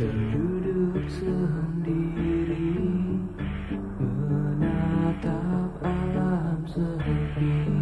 Terduduk sendiri Menatap alam sepi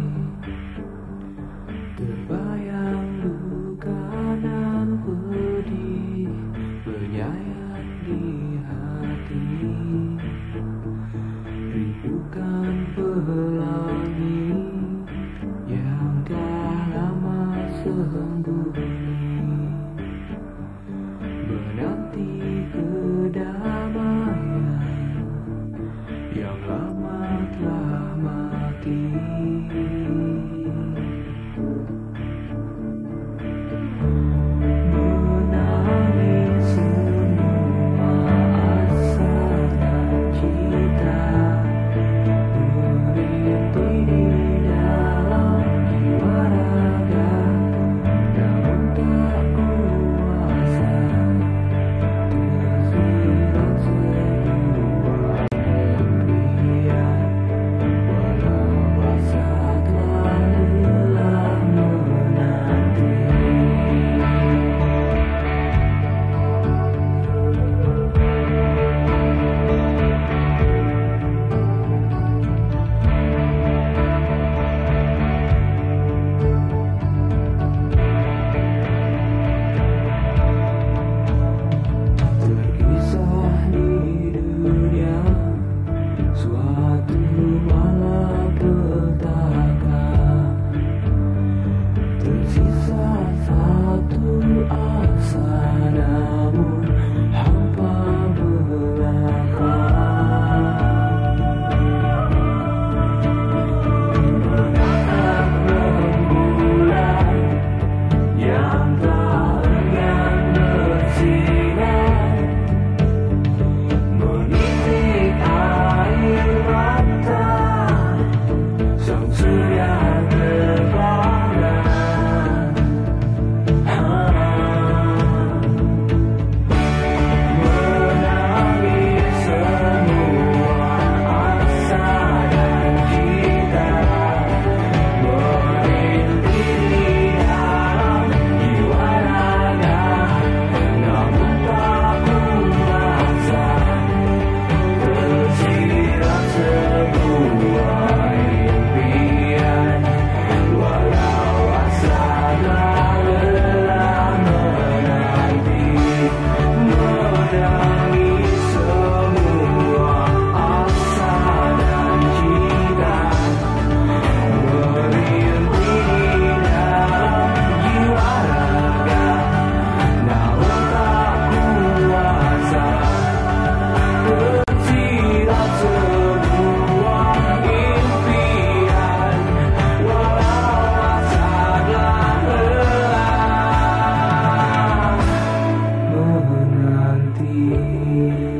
Amen.